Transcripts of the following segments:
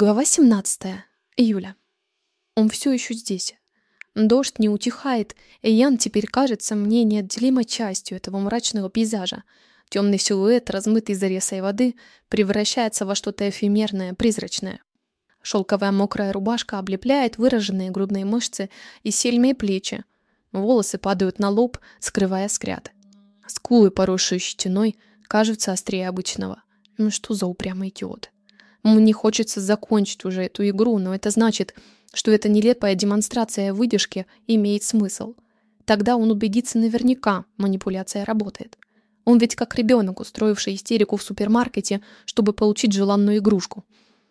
Глава 17. Июля. Он все еще здесь. Дождь не утихает, и Ян теперь кажется мне неотделимой частью этого мрачного пейзажа. Темный силуэт, размытый заресой воды, превращается во что-то эфемерное, призрачное. Шелковая мокрая рубашка облепляет выраженные грудные мышцы и сильные плечи. Волосы падают на лоб, скрывая скряд. Скулы, поросшие щетиной, кажутся острее обычного. Ну что за упрямый идиот? Мне хочется закончить уже эту игру, но это значит, что эта нелепая демонстрация выдержки имеет смысл. Тогда он убедится наверняка, манипуляция работает. Он ведь как ребенок, устроивший истерику в супермаркете, чтобы получить желанную игрушку.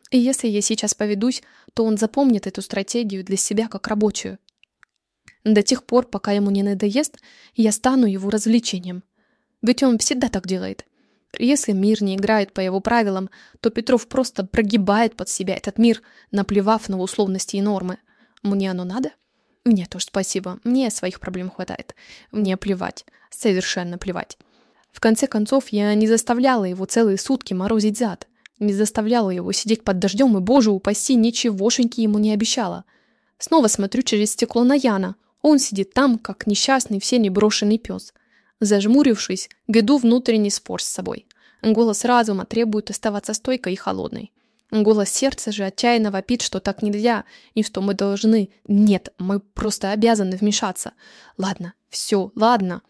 И если я сейчас поведусь, то он запомнит эту стратегию для себя как рабочую. До тех пор, пока ему не надоест, я стану его развлечением. Ведь он всегда так делает. Если мир не играет по его правилам, то Петров просто прогибает под себя этот мир, наплевав на условности и нормы. Мне оно надо? Нет уж, спасибо. Мне своих проблем хватает. Мне плевать. Совершенно плевать. В конце концов, я не заставляла его целые сутки морозить зад. Не заставляла его сидеть под дождем и, боже упаси, ничегошеньки ему не обещала. Снова смотрю через стекло на Яна. Он сидит там, как несчастный все неброшенный пес. Зажмурившись, веду внутренний спор с собой. Голос разума требует оставаться стойкой и холодной. Голос сердца же отчаянно вопит, что так нельзя, и что мы должны... Нет, мы просто обязаны вмешаться. Ладно, все, ладно.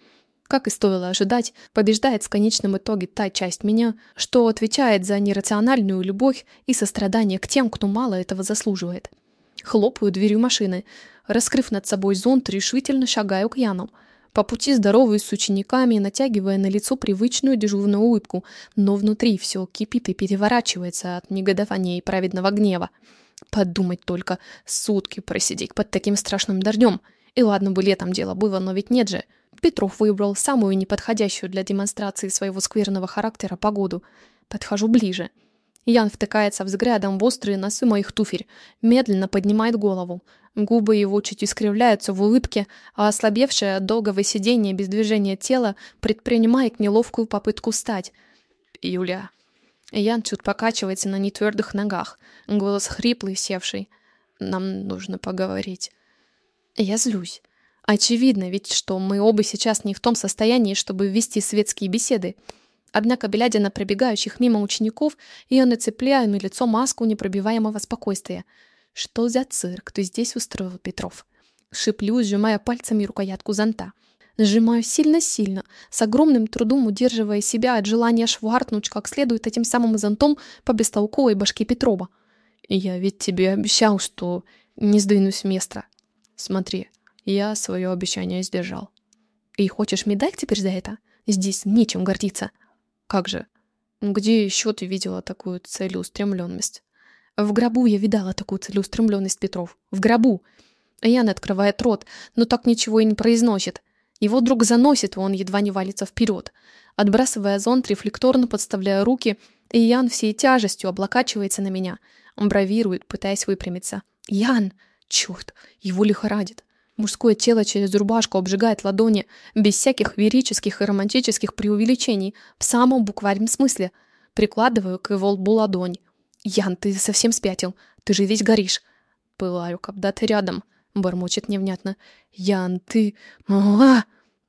Как и стоило ожидать, побеждает в конечном итоге та часть меня, что отвечает за нерациональную любовь и сострадание к тем, кто мало этого заслуживает. Хлопаю дверью машины. Раскрыв над собой зонт, решительно шагаю к Яну – по пути здороваюсь с учениками, натягивая на лицо привычную дежурную улыбку, но внутри все кипит и переворачивается от негодования и праведного гнева. Подумать только, сутки просидеть под таким страшным дождем. И ладно бы летом дело было, но ведь нет же. Петров выбрал самую неподходящую для демонстрации своего скверного характера погоду. Подхожу ближе. Ян втыкается взглядом в острые носы моих туфель, медленно поднимает голову. Губы его чуть искривляются в улыбке, а ослабевшее от долгого сидения без движения тело предпринимает неловкую попытку встать. «Юля». Ян чуть покачивается на нетвердых ногах, голос хриплый, севший. «Нам нужно поговорить». Я злюсь. Очевидно ведь, что мы оба сейчас не в том состоянии, чтобы вести светские беседы. Однако, глядя на пробегающих мимо учеников, я нацепляю на лицо маску непробиваемого спокойствия. Что за цирк ты здесь устроил, Петров? Шиплю, сжимая пальцами рукоятку зонта. Сжимаю сильно-сильно, с огромным трудом удерживая себя от желания шваркнуть как следует этим самым зонтом по бестолковой башке Петрова. Я ведь тебе обещал, что не сдвинусь с места. Смотри, я свое обещание сдержал. И хочешь медаль теперь за это? Здесь нечем гордиться. Как же? Где еще ты видела такую целеустремленность? В гробу я видала такую целеустремленность Петров. В гробу. Ян открывает рот, но так ничего и не произносит. Его вдруг заносит, он едва не валится вперед. Отбрасывая зонт, рефлекторно подставляя руки, и Ян всей тяжестью облокачивается на меня. Он бравирует, пытаясь выпрямиться. «Ян!» Черт, его лихорадит. Мужское тело через рубашку обжигает ладони, без всяких верических и романтических преувеличений, в самом буквальном смысле. Прикладываю к его лбу ладонь. «Ян, ты совсем спятил. Ты же весь горишь». «Пылаю, когда ты рядом», — бормочет невнятно. «Ян, ты... А!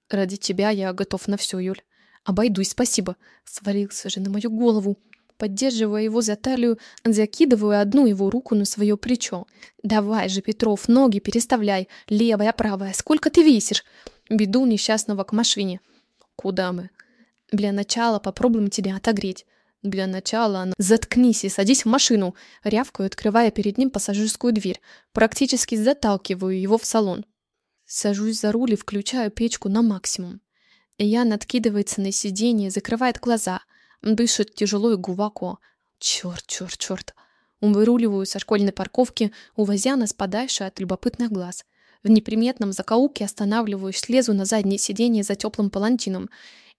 Ради тебя я готов на все, Юль. Обойдусь, спасибо. Свалился же на мою голову. Поддерживая его за талию, закидываю одну его руку на свое плечо. «Давай же, Петров, ноги переставляй, левая, правая, сколько ты весишь?» Веду несчастного к машине. «Куда мы?» «Для начала попробуем тебя отогреть». Для начала заткнись и садись в машину, рявкаю, открывая перед ним пассажирскую дверь. Практически заталкиваю его в салон. Сажусь за руль и включаю печку на максимум. Ян откидывается на сиденье, закрывает глаза – Дышит тяжело и глубоко. Черт, черт, черт. Выруливаю со школьной парковки, увозя нас подальше от любопытных глаз. В неприметном закоулке останавливаюсь, слезу на заднее сиденье за теплым палантином.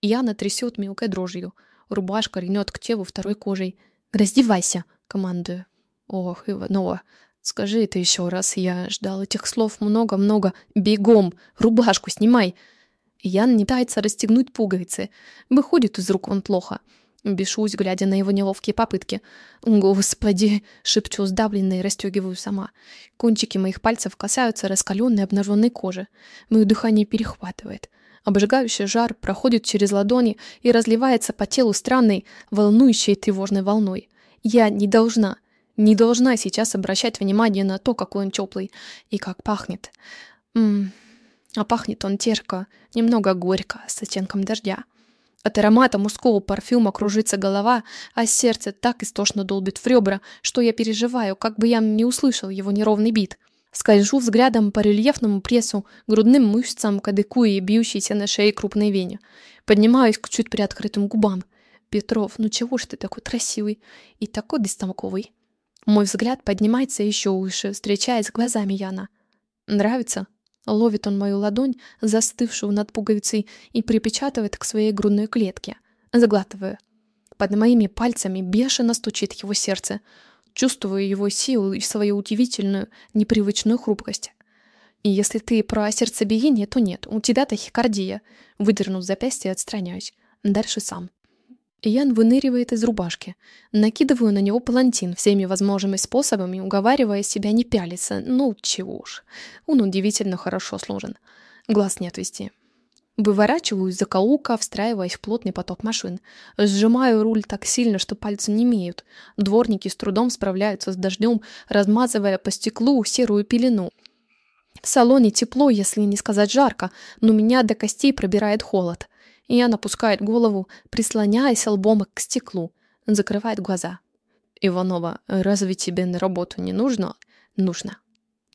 Яна трясет мелкой дрожью. Рубашка ринет к телу второй кожей. «Раздевайся!» — командую. «Ох, Иванова, скажи это еще раз. Я ждал этих слов много-много. Бегом! Рубашку снимай!» Ян не пытается расстегнуть пуговицы. Выходит из рук он плохо. Бешусь, глядя на его неловкие попытки. «Господи!» — шепчу сдавленно и расстегиваю сама. Кончики моих пальцев касаются раскаленной обнаженной кожи. Мое дыхание перехватывает. Обжигающий жар проходит через ладони и разливается по телу странной, волнующей тревожной волной. Я не должна, не должна сейчас обращать внимание на то, какой он теплый и как пахнет. Ммм, а пахнет он терко, немного горько, с оттенком дождя. От аромата мужского парфюма кружится голова, а сердце так истошно долбит в ребра, что я переживаю, как бы я не услышал его неровный бит. Скольжу взглядом по рельефному прессу, грудным мышцам, кадыку и бьющейся на шее крупной вене. Поднимаюсь к чуть приоткрытым губам. Петров, ну чего ж ты такой красивый и такой бестолковый? Мой взгляд поднимается еще выше, встречаясь с глазами Яна. Нравится? Ловит он мою ладонь, застывшую над пуговицей, и припечатывает к своей грудной клетке. Заглатываю. Под моими пальцами бешено стучит его сердце. Чувствую его силу и свою удивительную, непривычную хрупкость. И если ты про сердцебиение, то нет, у тебя тахикардия. Выдернув запястье, отстраняюсь. Дальше сам. Ян выныривает из рубашки. Накидываю на него палантин всеми возможными способами, уговаривая себя не пялиться. Ну, чего уж. Он удивительно хорошо сложен. Глаз не отвести. Выворачиваюсь за каука, встраиваясь в плотный поток машин. Сжимаю руль так сильно, что пальцы не имеют. Дворники с трудом справляются с дождем, размазывая по стеклу серую пелену. В салоне тепло, если не сказать жарко, но меня до костей пробирает холод. И она опускает голову, прислоняясь лбом к стеклу, закрывает глаза. «Иванова, разве тебе на работу не нужно?» «Нужно».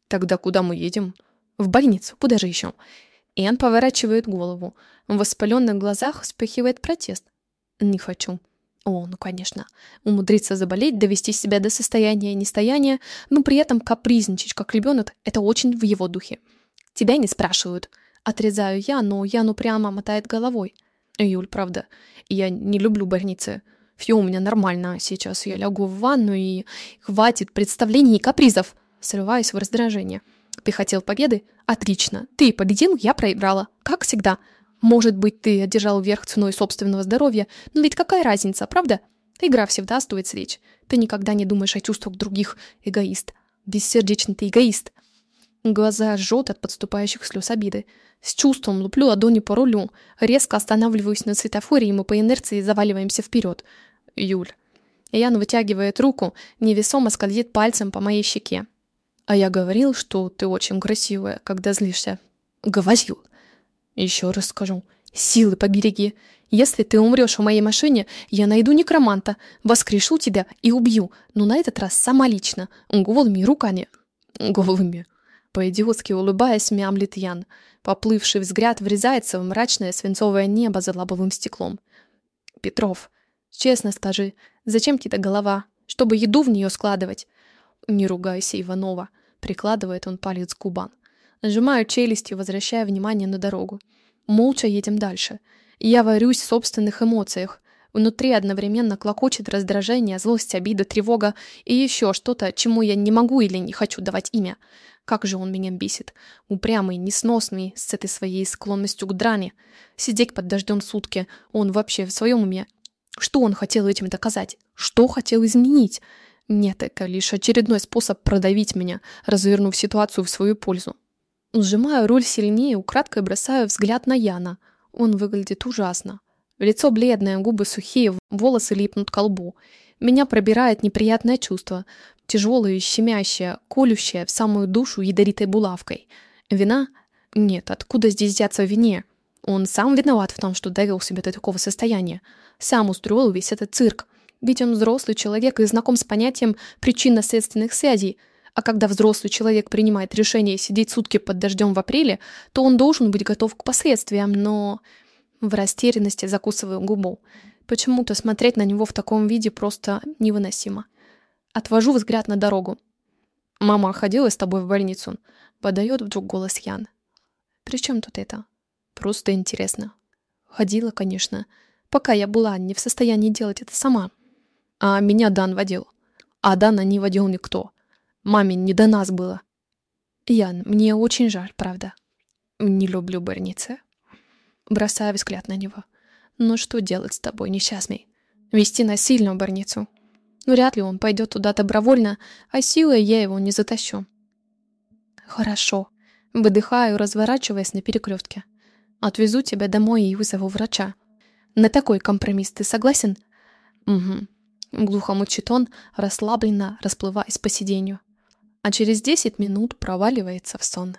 «Тогда куда мы едем?» «В больницу. Куда же еще?» Иэн поворачивает голову. В воспаленных глазах вспыхивает протест. «Не хочу». О, ну конечно. Умудриться заболеть, довести себя до состояния нестояния, но при этом капризничать, как ребенок, это очень в его духе. Тебя не спрашивают. Отрезаю я, но Яну прямо мотает головой. Юль, правда, я не люблю больницы. Все у меня нормально. Сейчас я лягу в ванну и хватит представлений и капризов. Срываюсь в раздражение. Ты хотел победы? Отлично. Ты победил, я проиграла. Как всегда. Может быть, ты одержал верх ценой собственного здоровья, но ведь какая разница, правда? Игра всегда стоит свеч. Ты никогда не думаешь о чувствах других. Эгоист. Бессердечный ты эгоист. Глаза жжет от подступающих слез обиды. С чувством луплю ладони по рулю. Резко останавливаюсь на светофоре, и мы по инерции заваливаемся вперед. Юль. Ян вытягивает руку, невесомо скользит пальцем по моей щеке. А я говорил, что ты очень красивая, когда злишься. Говорил. Еще раз скажу. Силы побереги. Если ты умрешь в моей машине, я найду некроманта, воскрешу тебя и убью, но на этот раз сама лично, голыми руками. Голыми. По-идиотски улыбаясь, мямлит Ян. Поплывший взгляд врезается в мрачное свинцовое небо за лобовым стеклом. Петров, честно скажи, зачем тебе голова? Чтобы еду в нее складывать? Не ругайся, Иванова. Прикладывает он палец к губам. Сжимаю челюсти, возвращая внимание на дорогу. Молча едем дальше. Я варюсь в собственных эмоциях. Внутри одновременно клокочет раздражение, злость, обида, тревога и еще что-то, чему я не могу или не хочу давать имя. Как же он меня бесит. Упрямый, несносный, с этой своей склонностью к дране. Сидеть под дождем сутки. Он вообще в своем уме. Что он хотел этим доказать? Что хотел изменить? Нет, это лишь очередной способ продавить меня, развернув ситуацию в свою пользу. Сжимаю руль сильнее, украдкой бросаю взгляд на Яна. Он выглядит ужасно. Лицо бледное, губы сухие, волосы липнут к лбу. Меня пробирает неприятное чувство, тяжелое, щемящее, колющее в самую душу ядовитой булавкой. Вина? Нет, откуда здесь взяться вине? Он сам виноват в том, что довел себя до такого состояния. Сам устроил весь этот цирк. Ведь он взрослый человек и знаком с понятием причинно-следственных связей. А когда взрослый человек принимает решение сидеть сутки под дождем в апреле, то он должен быть готов к последствиям, но... В растерянности закусываю губу. Почему-то смотреть на него в таком виде просто невыносимо. Отвожу взгляд на дорогу. «Мама ходила с тобой в больницу?» Подает вдруг голос Ян. «При чем тут это?» «Просто интересно». «Ходила, конечно. Пока я была не в состоянии делать это сама». А меня Дан водил. А Дана не водил никто. Маме не до нас было. Ян, мне очень жаль, правда. Не люблю больницы. Бросаю взгляд на него. Ну что делать с тобой, несчастный? Вести насильно в больницу. Вряд ли он пойдет туда добровольно, а силой я его не затащу. Хорошо. Выдыхаю, разворачиваясь на перекрестке. Отвезу тебя домой и вызову врача. На такой компромисс ты согласен? Угу. Глухо мучит он, расслабленно расплываясь по сиденью. А через десять минут проваливается в сон.